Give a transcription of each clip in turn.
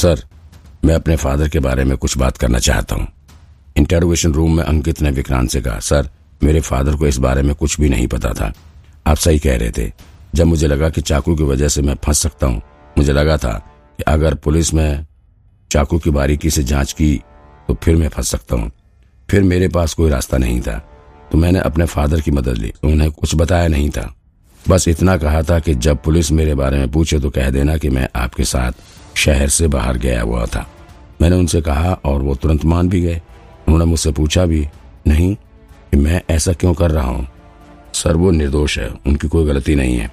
Sir, मैं अपने father के बारे में कुछ बात करना चाहता हूँ। इंटरोगेशन रूम में अंकित ने विक्रांत से कहा, सर, मेरे फादर को इस बारे में कुछ भी नहीं पता था। आप सही कह रहे थे। जब मुझे लगा कि चाकू की वजह से मैं फंस सकता हूँ, मुझे लगा था कि अगर पुलिस में चाकू की बारीकी से जाँच की तो फिर मैं फंस सकता हूँ। फिर मेरे पास कोई रास्ता नहीं था तो मैंने अपने फादर की मदद ली। उन्हें कुछ बताया नहीं था। बस इतना कहा था कि जब पुलिस मेरे बारे में पूछे तो कह देना कि मैं आपके साथ शहर से बाहर गया हुआ था। मैंने उनसे कहा, और वो तुरंत मान भी गए। उन्होंने मुझसे पूछा भी, नहीं कि मैं ऐसा क्यों कर रहा हूँ? सर, वो निर्दोष है, उनकी कोई गलती नहीं है।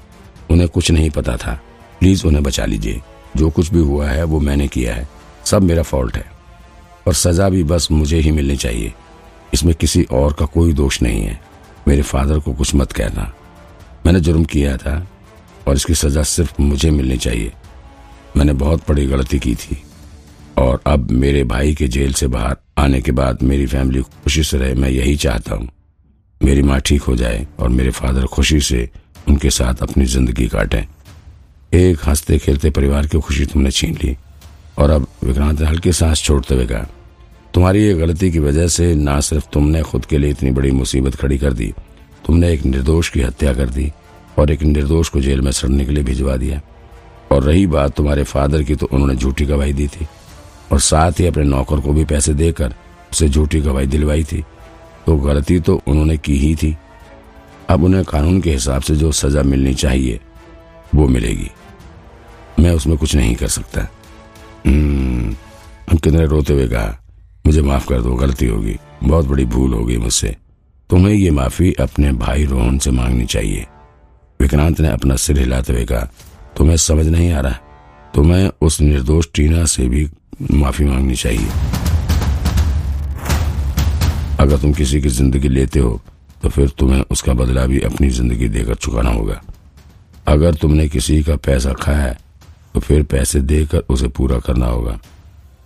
उन्हें कुछ नहीं पता था। प्लीज़ उन्हें बचा लीजिए। जो कुछ भी हुआ है, वो मैंने किया है। सब मेरा फॉल्ट है। और सजा भी बस मुझे ही मिलनी चाहिए। इसमें किसी और का कोई दोष नहीं है। मेरे फादर को कुछ मत कहना। मैंने जुर्म किया था, और इसकी सजा सिर्फ़ मुझे मिलनी चाहिए। मैंने बहुत बड़ी गलती की थी। और अब मेरे भाई के जेल से बाहर आने के बाद मेरी फैमिली खुशी से रहे, मैं यही चाहता हूँ। मेरी माँ ठीक हो जाए और मेरे फादर खुशी से उनके साथ अपनी ज़िंदगी काटें। एक हँसते खेलते परिवार की खुशी तुमने छीन ली। और अब विक्रांत ने हल्की सांस छोड़ते हुए कहा, तुम्हारी ये गलती की वजह से ना सिर्फ़ तुमने खुद के लिए इतनी बड़ी मुसीबत खड़ी कर दी, तुमने एक निर्दोष की हत्या कर दी और एक निर्दोष को जेल में सड़ने के लिए भिजवा दिया। और रही बात तुम्हारे फादर की तो उन्होंने झूठी गवाही दी थी। और साथ ही अपने नौकर को भी पैसे देकर उसे झूठी गवाही दिलवाई थी। तो गलती तो उन्होंने की ही थी। अब उन्हें कानून के हिसाब से जो सजा मिलनी चाहिए, वो मिलेगी। मैं उसमें कुछ नहीं कर सकता। अंकित ने रोते हुए कहा, मुझे माफ़ कर दो, गलती होगी। बहुत बड़ी भूल होगी मुझसे। तुम्हें ये माफ़ी अपने भाई रोहन से मांगनी चाहिए। विक्रांत ने अपना सिर हिलाते हुए कहा तुम्हें समझ नहीं आ रहा तुम्हें उस निर्दोष टीना से भी माफ़ी मांगनी चाहिए। अगर तुम किसी की ज़िंदगी लेते हो तो फिर तुम्हें उसका बदला भी अपनी ज़िंदगी देकर चुकाना होगा। अगर तुमने किसी का पैसा खाया है तो फिर पैसे देकर उसे पूरा करना होगा।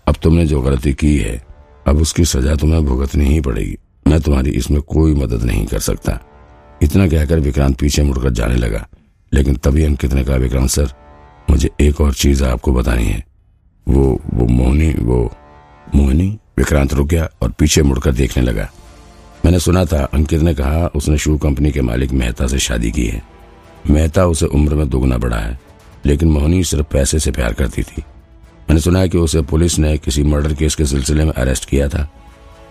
अब तुमने जो गलती की है, अब उसकी सजा तुम्हें भुगतनी ही पड़ेगी। मैं तुम्हारी इसमें कोई मदद नहीं कर सकता। इतना कहकर विक्रांत पीछे मुड़कर जाने लगा। लेकिन तभी अंकित ने कहा विक्रांत सर। मुझे एक और चीज़ आपको बतानी है। वो वो मोहनी वो मोहनी विक्रांत रुक गया और पीछे मुड़कर देखने लगा। मैंने सुना था अंकित ने कहा, उसने शू कंपनी के मालिक मेहता से शादी की है। मेहता उसे उम्र में दोगुना बड़ा है, लेकिन मोहनी सिर्फ़ पैसे से प्यार करती थी। मैंने सुना है कि उसे पुलिस ने किसी मर्डर केस के सिलसिले में अरेस्ट किया था।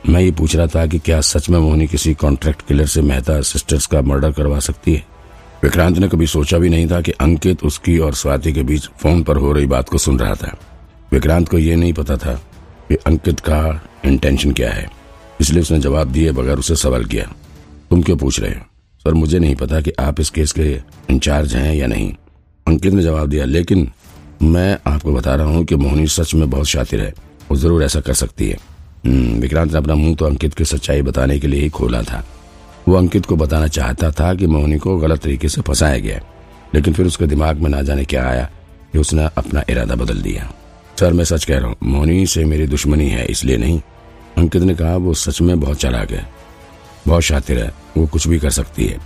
मैं ये पूछ रहा था कि क्या सच में मोहनी किसी कॉन्ट्रैक्ट किलर से मेहता सिस्टर्स का मर्डर करवा सकती है? विक्रांत ने कभी सोचा भी नहीं था कि अंकित उसकी और स्वाति के बीच फ़ोन पर हो रही बात को सुन रहा था। विक्रांत को यह नहीं पता था कि अंकित का इंटेंशन क्या है। इसलिए उसने जवाब दिए बगैर उसे सवाल किया। तुम क्यों पूछ रहे हो? सर मुझे नहीं पता कि आप इस केस के इंचार्ज हैं या नहीं। अंकित ने जवाब दिया लेकिन मैं आपको बता रहा हूँ कि मोहनी सच में बहुत शातिर है। वो ज़रूर ऐसा कर सकती है। हम्म, विक्रांत ने अपना मुँह तो अंकित की सच्चाई बताने के लिए ही खोला था। वो अंकित को बताना चाहता था कि मोहनी को गलत तरीके से फंसाया गया लेकिन फिर उसके दिमाग में ना जाने क्या आया कि उसने अपना इरादा बदल दिया। सर, मैं सच कह रहा हूँ, मोहनी से मेरी दुश्मनी है, इसलिए नहीं। अंकित ने कहा, वो सच में बहुत चालाक है। बहुत शातिर है, वो कुछ भी कर सकती है।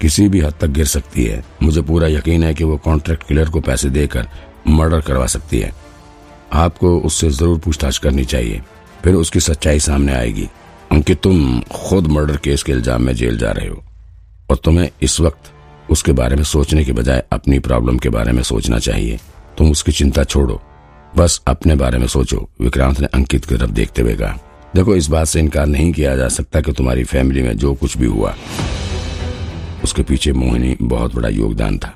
किसी भी हद तक गिर सकती है। मुझे पूरा यकीन है कि वो कॉन्ट्रैक्ट किलर को पैसे देकर मर्डर करवा सकती है। आपको उससे ज़रूर पूछताछ करनी चाहिए। फिर उसकी सच्चाई सामने आएगी। अंकित तुम खुद मर्डर केस के इल्ज़ाम में जेल जा रहे हो। और तुम्हें इस वक्त उसके बारे में सोचने के बजाय अपनी प्रॉब्लम के बारे में सोचना चाहिए। तुम उसकी चिंता छोड़ो। बस अपने बारे में सोचो, विक्रांत ने अंकित की तरफ़ देखते हुए कहा। देखो, इस बात से इनकार नहीं किया जा सकता कि तुम्हारी फैमिली में जो कुछ भी हुआ, उसके पीछे मोहिनी बहुत बड़ा योगदान था।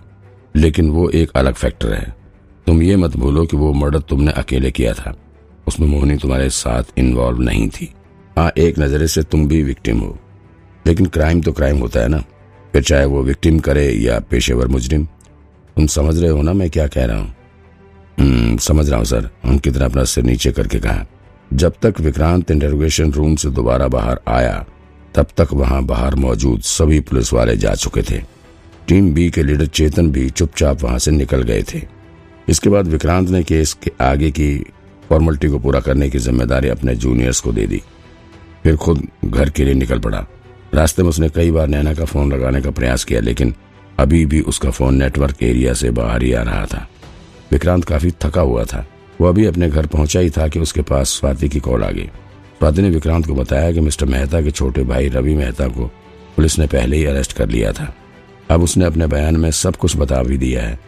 लेकिन वो एक अलग फैक्टर है। तुम ये मत भूलो कि वो मर्डर तुमने अकेले किया था। उसमें मोहिनी तुम्हारे साथ इन्वॉल्व नहीं थी। हाँ एक नजरे से तुम भी विक्टिम हो। लेकिन क्राइम तो क्राइम होता है ना। फिर चाहे वो विक्टिम करे या पेशेवर मुजरिम। तुम समझ रहे हो ना मैं क्या कह रहा हूँ? हम्म, समझ रहा हूँ सर। अंकित ने अपना सिर नीचे करके कहा जब तक विक्रांत इंटरोगेशन रूम से दोबारा बाहर आया तब तक वहाँ बाहर मौजूद सभी पुलिस वाले जा चुके थे। टीम बी के लीडर चेतन भी चुपचाप वहाँ से निकल गए थे। इसके बाद विक्रांत ने केस के आगे की फॉर्मेलिटी को पूरा करने की ज़िम्मेदारी अपने जूनियर्स को दे दी। फिर खुद घर के लिए निकल पड़ा। रास्ते में उसने कई बार नैना का फ़ोन लगाने का प्रयास किया, लेकिन अभी भी उसका फ़ोन नेटवर्क एरिया से बाहर ही आ रहा था। विक्रांत काफ़ी थका हुआ था। वो अभी अपने घर पहुँचा ही था कि उसके पास स्वाति की कॉल आ गई। स्वाति ने विक्रांत को बताया कि मिस्टर मेहता के छोटे भाई रवि मेहता को पुलिस ने पहले ही अरेस्ट कर लिया था। अब उसने अपने बयान में सब कुछ बता भी दिया है।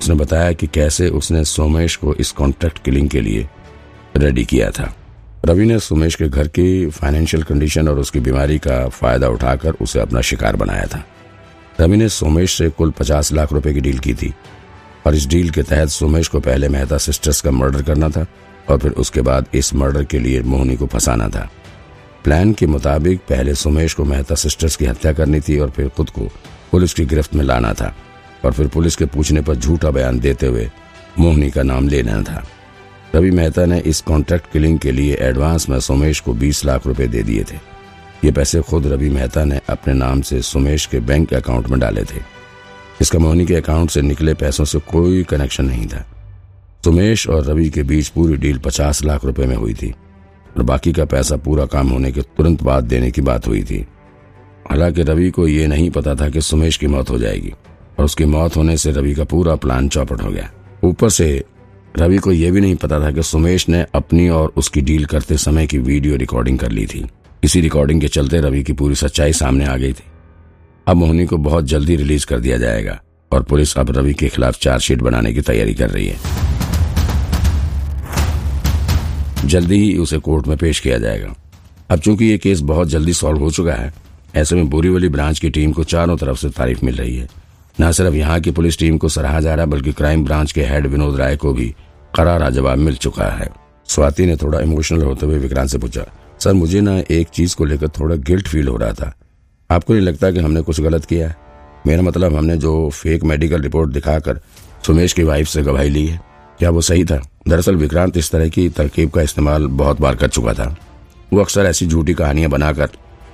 उसने बताया कि कैसे उसने सोमेश को इस कॉन्ट्रैक्ट किलिंग के लिए रेडी किया था। रवि ने सुमेश के घर की फाइनेंशियल कंडीशन और उसकी बीमारी का फ़ायदा उठाकर उसे अपना शिकार बनाया था। रवि ने सोमेश से कुल पचास लाख रुपए की डील की थी और इस डील के तहत सोमेश को पहले मेहता सिस्टर्स का मर्डर करना था और फिर उसके बाद इस मर्डर के लिए मोहनी को फंसाना था। प्लान के मुताबिक पहले सुमेश को मेहता सिस्टर्स की हत्या करनी थी और फिर खुद को पुलिस की गिरफ्त में लाना था और फिर पुलिस के पूछने पर झूठा बयान देते हुए मोहनी का नाम लेना था। रवि मेहता ने इस कॉन्ट्रैक्ट किलिंग के लिए एडवांस में सुमेश को 20 लाख रुपए दे दिए थे। ये पैसे खुद रवि मेहता ने अपने नाम से सुमेश के बैंक अकाउंट में डाले थे। इसका मोहनी के अकाउंट से निकले पैसों से कोई कनेक्शन नहीं था। सुमेश और रवि के बीच पूरी डील पचास लाख रुपए में हुई थी और बाकी का पैसा पूरा काम होने के तुरंत बाद देने की बात हुई थी। हालाँकि रवि को यह नहीं पता था कि सुमेश की मौत हो जाएगी और उसकी मौत होने से रवि का पूरा प्लान चौपट हो गया। ऊपर से रवि को यह भी नहीं पता था कि सुमेश ने अपनी और उसकी डील करते समय की वीडियो रिकॉर्डिंग कर ली थी। इसी रिकॉर्डिंग के चलते रवि की पूरी सच्चाई सामने आ गई थी। अब मोहनी को बहुत जल्दी रिलीज़ कर दिया जाएगा और पुलिस अब रवि के खिलाफ चार्जशीट बनाने की तैयारी कर रही है। जल्दी ही उसे कोर्ट में पेश किया जाएगा। अब चूँकि ये केस बहुत जल्दी सॉल्व हो चुका है, ऐसे में बोरीवली ब्रांच की टीम को चारों तरफ़ से तारीफ़ मिल रही है। न सिर्फ़ यहाँ की पुलिस टीम को सराहा जा रहा, बल्कि क्राइम ब्रांच के हेड विनोद राय को भी करारा जवाब मिल चुका है। स्वाति ने थोड़ा इमोशनल होते हुए विक्रांत से पूछा, सर, मुझे ना एक चीज़ को लेकर थोड़ा गिल्ट फील हो रहा था। आपको नहीं लगता कि हमने कुछ गलत किया है? मेरा मतलब हमने जो फेक मेडिकल रिपोर्ट दिखाकर सुमेश की वाइफ से गवाही ली है। क्या वो सही था? दरअसल विक्रांत इस तरह की तरकीब का इस्तेमाल बहुत बार कर चुका था। वो अक्सर ऐसी झूठी कहानियाँ बनाकर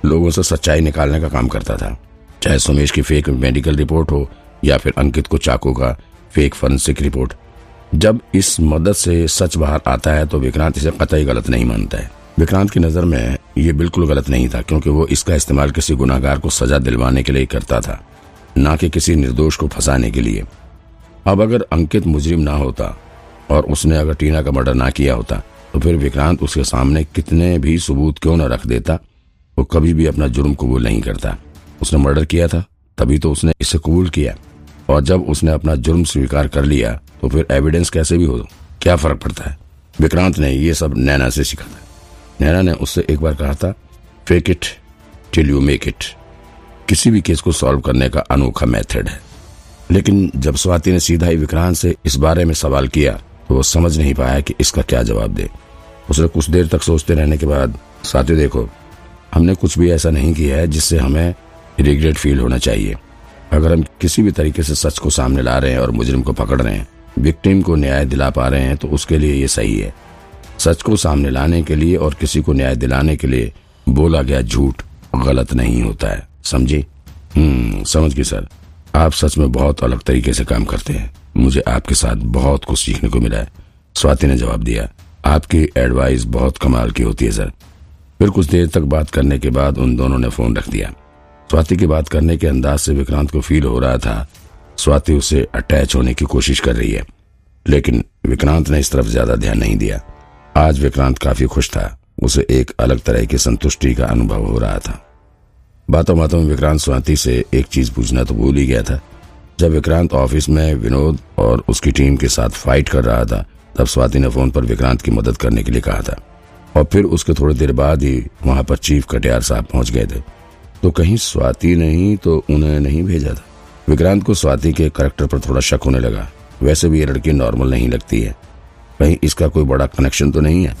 लोगों से सच्चाई निकालने का काम करता था। चाहे सुमेश की फेक मेडिकल रिपोर्ट हो या फिर अंकित को चाकू का फेक फॉरेंसिक रिपोर्ट जब इस मदद से सच बाहर आता है तो विक्रांत इसे कतई गलत नहीं मानता है। विक्रांत की नज़र में ये बिल्कुल गलत नहीं था, क्योंकि वो इसका इस्तेमाल किसी गुनाहगार को सजा दिलवाने के लिए करता था, न कि किसी निर्दोष को फंसाने के लिए। अब अगर अंकित मुजरिम ना होता, और उसने अगर टीना का मर्डर ना किया होता तो फिर विक्रांत उसके सामने कितने भी सबूत क्यों न रख देता, वो कभी भी अपना जुर्म कबूल नहीं करता। उसने मर्डर किया था, तभी तो उसने इसे कबूल किया। और जब उसने अपना जुर्म स्वीकार कर लिया तो फिर एविडेंस कैसे भी हो, क्या फ़र्क पड़ता है? विक्रांत ने ये सब नैना से सीखा था। नैना ने उससे एक बार कहा था fake it till you make it किसी भी केस को सॉल्व करने का अनोखा मेथड है। लेकिन जब स्वाति ने सीधा ही विक्रांत से इस बारे में सवाल किया तो वो समझ नहीं पाया कि इसका क्या जवाब दे। उसने कुछ देर तक सोचते रहने के बाद साथी देखो, हमने कुछ भी ऐसा नहीं किया है जिससे हमें रिग्रेट फील होना चाहिए। अगर हम किसी भी तरीके से सच को सामने ला रहे हैं और मुजरिम को पकड़ रहे हैं विक्टिम को न्याय दिला पा रहे हैं तो उसके लिए ये सही है। सच को सामने लाने के लिए और किसी को न्याय दिलाने के लिए बोला गया झूठ गलत नहीं होता है। समझे? हम्म समझ गए सर। आप सच में बहुत अलग तरीके से काम करते हैं। मुझे आपके साथ बहुत कुछ सीखने को मिला है। स्वाति ने जवाब दिया, आपकी एडवाइस बहुत कमाल की होती है, सर। फिर कुछ देर तक बात करने के बाद उन दोनों ने फ़ोन रख दिया। स्वाति की बात करने के अंदाज से विक्रांत को फील हो रहा था। स्वाति उसे अटैच होने की कोशिश कर रही है, लेकिन विक्रांत ने इस तरफ़ ज़्यादा ध्यान नहीं दिया। आज विक्रांत काफ़ी खुश था। उसे एक अलग तरह की संतुष्टि का अनुभव हो रहा था। बातों बातों में विक्रांत स्वाति से एक चीज़ पूछना तो भूल ही गया था। जब विक्रांत ऑफ़िस में विनोद और उसकी टीम के साथ फाइट कर रहा था, तब स्वाति ने फ़ोन पर विक्रांत की मदद करने के लिए कहा था। और फिर उसके थोड़ी देर बाद ही वहाँ पर चीफ कटियार साहब पहुँच गए थे। तो कहीं स्वाति नहीं तो उन्हें नहीं भेजा था। विक्रांत को स्वाति के करेक्टर पर थोड़ा शक होने लगा। वैसे भी ये लड़की नॉर्मल नहीं लगती है। कहीं इसका कोई बड़ा कनेक्शन तो नहीं है?